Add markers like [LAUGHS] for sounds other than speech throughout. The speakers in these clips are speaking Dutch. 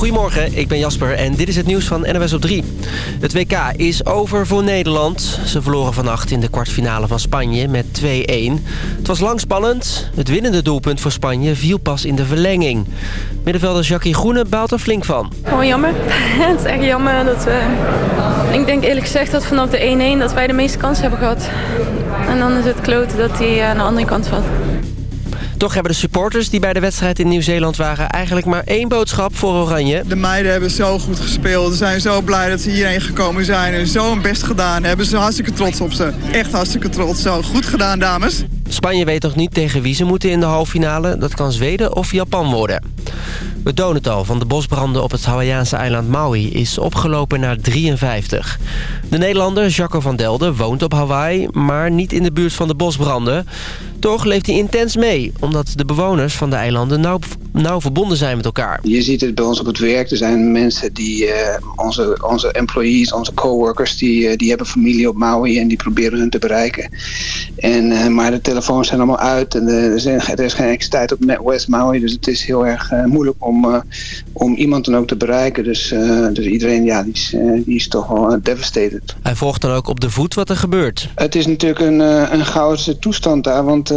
Goedemorgen, ik ben Jasper en dit is het nieuws van NWS op 3. Het WK is over voor Nederland. Ze verloren vannacht in de kwartfinale van Spanje met 2-1. Het was lang spannend. Het winnende doelpunt voor Spanje viel pas in de verlenging. Middenvelder Jackie Groene baalt er flink van. Gewoon jammer. [LAUGHS] het is echt jammer dat we... Ik denk eerlijk gezegd dat vanaf de 1-1 dat wij de meeste kans hebben gehad. En dan is het kloten dat hij aan de andere kant valt. Toch hebben de supporters die bij de wedstrijd in Nieuw-Zeeland waren... eigenlijk maar één boodschap voor Oranje. De meiden hebben zo goed gespeeld. Ze zijn zo blij dat ze hierheen gekomen zijn en zo hun best gedaan hebben. Ze hartstikke trots op ze. Echt hartstikke trots. Zo, goed gedaan, dames. Spanje weet nog niet tegen wie ze moeten in de halve finale. Dat kan Zweden of Japan worden. Het dodental van de bosbranden op het Hawaïaanse eiland Maui is opgelopen naar 53. De Nederlander Jacco van Delden woont op Hawaii, maar niet in de buurt van de bosbranden. Toch leeft hij intens mee, omdat de bewoners van de eilanden nauw, nauw verbonden zijn met elkaar. Je ziet het bij ons op het werk. Er zijn mensen die, uh, onze, onze employees, onze coworkers, die, uh, die hebben familie op Maui en die proberen hun te bereiken. En, uh, maar de telefoons zijn allemaal uit en er, zijn, er is geen elektriciteit op West Maui, dus het is heel erg moeilijk om, om iemand dan ook te bereiken. Dus, dus iedereen ja, die is, die is toch wel devastated. Hij volgt dan ook op de voet wat er gebeurt. Het is natuurlijk een, een chaotische toestand daar, want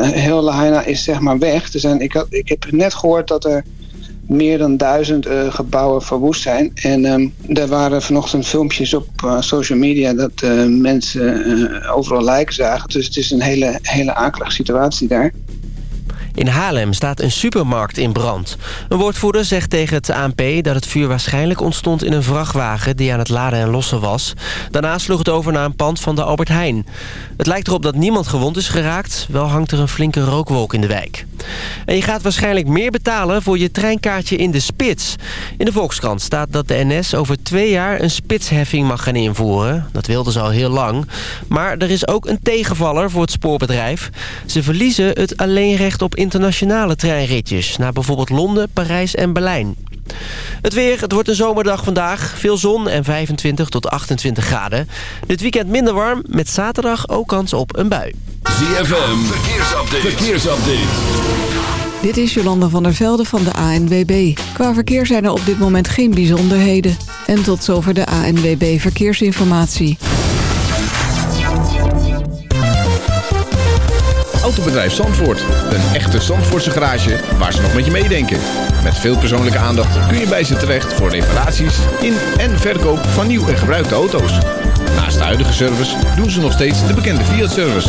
heel Lahaina is zeg maar weg. Er zijn, ik, had, ik heb net gehoord dat er meer dan duizend uh, gebouwen verwoest zijn. En um, er waren vanochtend filmpjes op uh, social media dat uh, mensen overal lijken zagen. Dus het is een hele, hele akelige situatie daar. In Haarlem staat een supermarkt in brand. Een woordvoerder zegt tegen het ANP dat het vuur waarschijnlijk ontstond in een vrachtwagen die aan het laden en lossen was. Daarna sloeg het over naar een pand van de Albert Heijn. Het lijkt erop dat niemand gewond is geraakt, wel hangt er een flinke rookwolk in de wijk. En je gaat waarschijnlijk meer betalen voor je treinkaartje in de spits. In de Volkskrant staat dat de NS over twee jaar een spitsheffing mag gaan invoeren. Dat wilden ze al heel lang. Maar er is ook een tegenvaller voor het spoorbedrijf. Ze verliezen het alleenrecht op internationale treinritjes... naar bijvoorbeeld Londen, Parijs en Berlijn. Het weer, het wordt een zomerdag vandaag. Veel zon en 25 tot 28 graden. Dit weekend minder warm, met zaterdag ook kans op een bui. ZFM, verkeersupdate. verkeersupdate. Dit is Jolanda van der Velde van de ANWB. Qua verkeer zijn er op dit moment geen bijzonderheden. En tot zover de ANWB Verkeersinformatie. Autobedrijf Zandvoort. Een echte Zandvoortse garage waar ze nog met je meedenken. Met veel persoonlijke aandacht kun je bij ze terecht voor reparaties in en verkoop van nieuw en gebruikte auto's. Naast de huidige service doen ze nog steeds de bekende Fiat-service.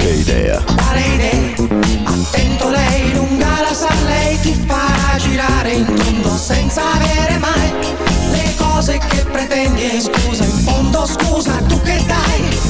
che idea, Quale idea? Attento lei lunga la sa lei ti farà girare in tondo senza avere mai le cose che pretendi. E scusa in fondo scusa tu che dai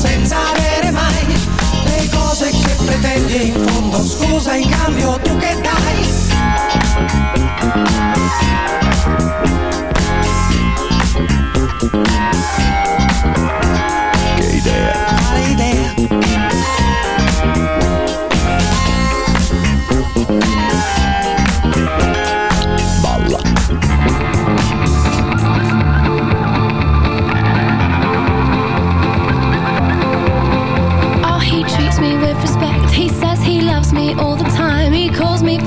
senza avere mai le cose che pretendi in fondo scusa in cambio tu che dai che idea?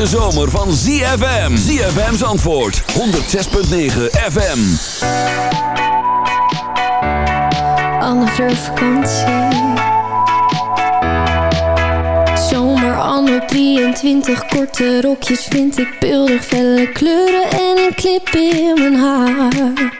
De zomer van ZFM. ZFM's antwoord 106.9 FM. Andere vakantie. Zomer anno 23. Korte rokjes vind ik beeldig. Felle kleuren en een clip in mijn haar.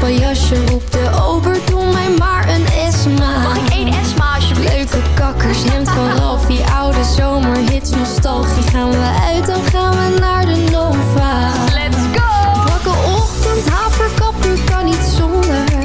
Pajasje op de ober, doe mij maar een Esma. Mag ik één Esma alsjeblieft? Leuke kakkers, hemd van Ralphie, oude zomerhits, nostalgie. Gaan we uit, dan gaan we naar de Nova. Let's go! Wakke ochtend, haverkap, kan niet zonder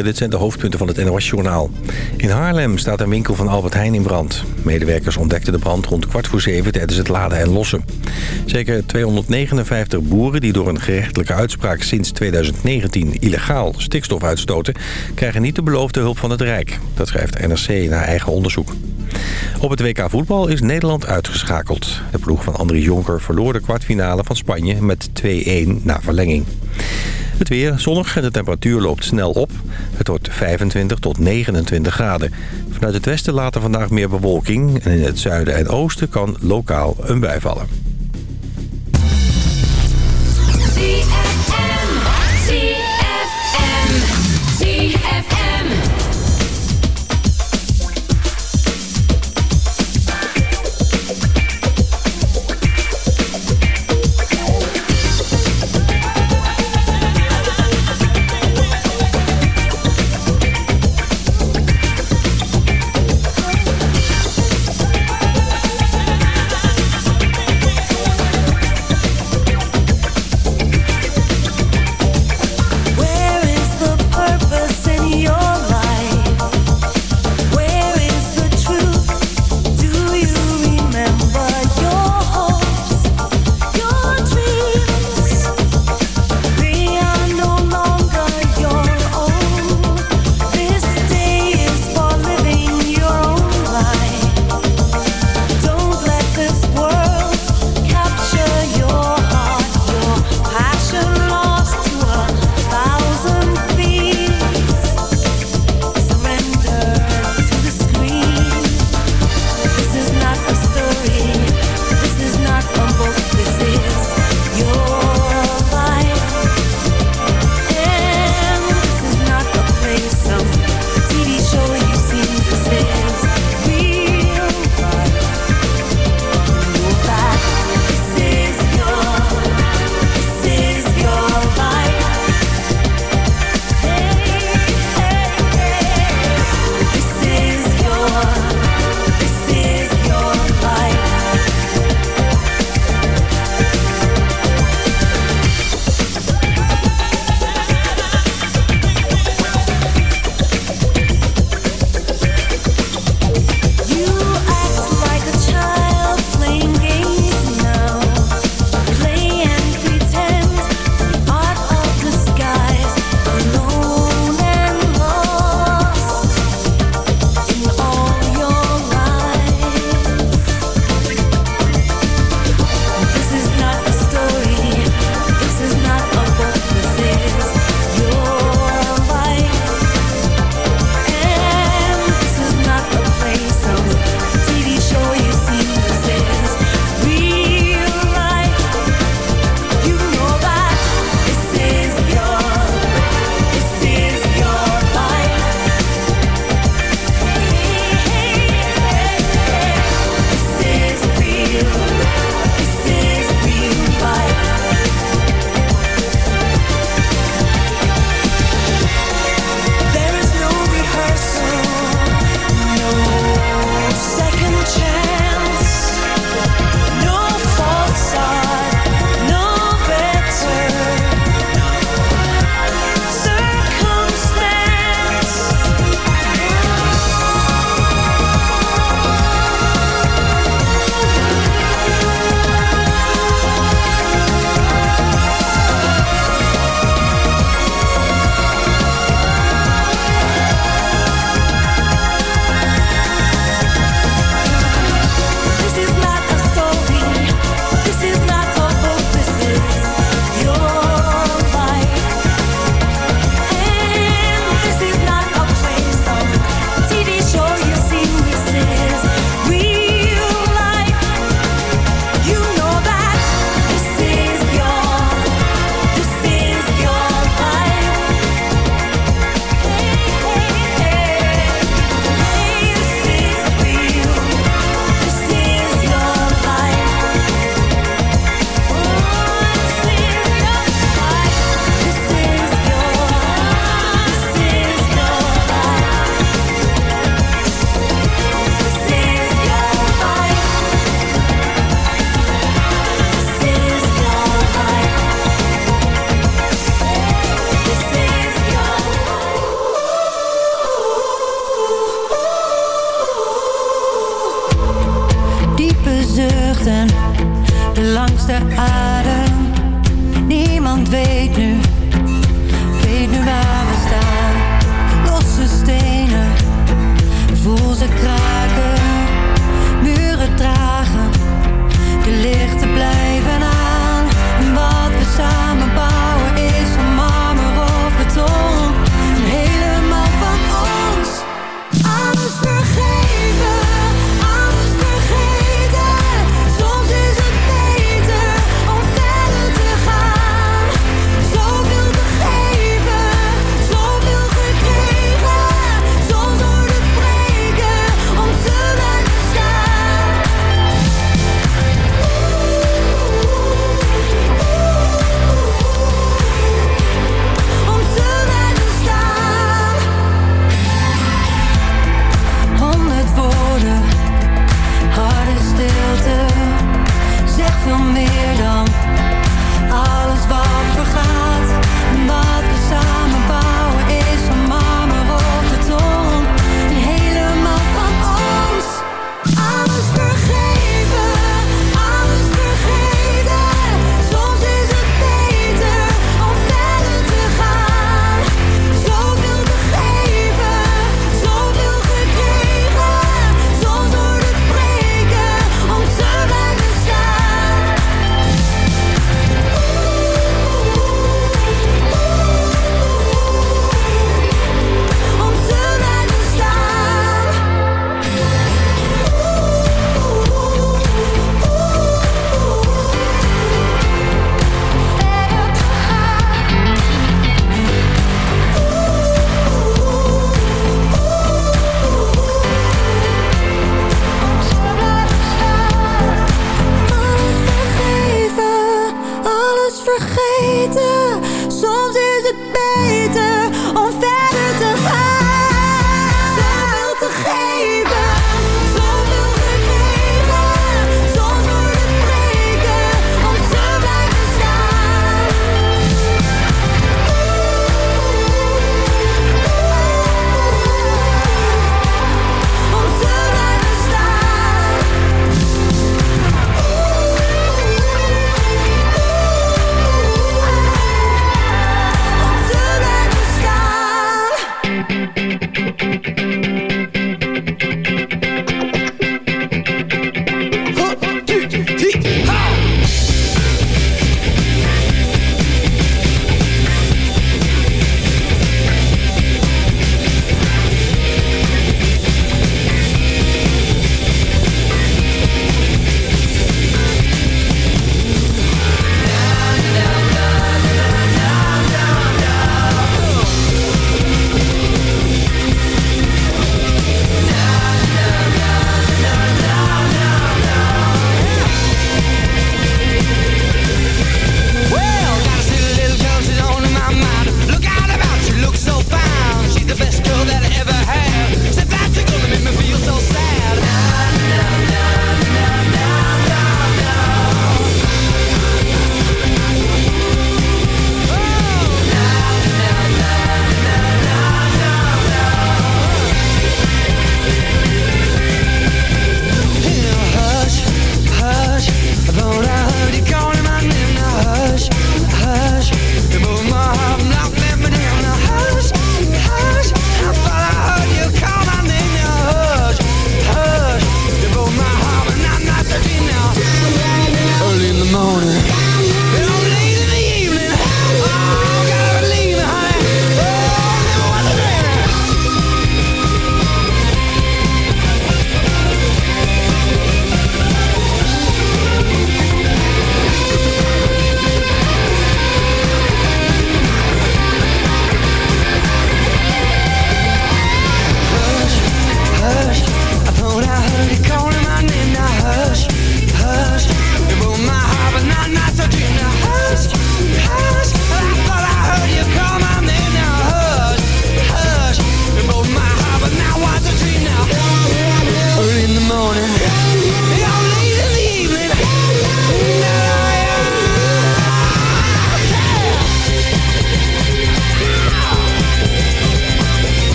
Dit zijn de hoofdpunten van het NOS-journaal. In Haarlem staat een winkel van Albert Heijn in brand. Medewerkers ontdekten de brand rond kwart voor zeven tijdens het laden en lossen. Zeker 259 boeren die door een gerechtelijke uitspraak sinds 2019 illegaal stikstof uitstoten... krijgen niet de beloofde hulp van het Rijk. Dat schrijft NRC na eigen onderzoek. Op het WK voetbal is Nederland uitgeschakeld. De ploeg van André Jonker verloor de kwartfinale van Spanje met 2-1 na verlenging. Het weer zonnig en de temperatuur loopt snel op. Het wordt 25 tot 29 graden. Vanuit het westen later vandaag meer bewolking. En in het zuiden en oosten kan lokaal een bui vallen.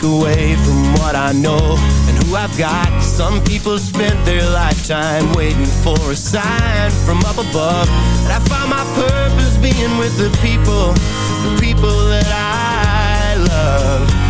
take away from what I know and who I've got. Some people spent their lifetime waiting for a sign from up above. And I found my purpose being with the people, the people that I love.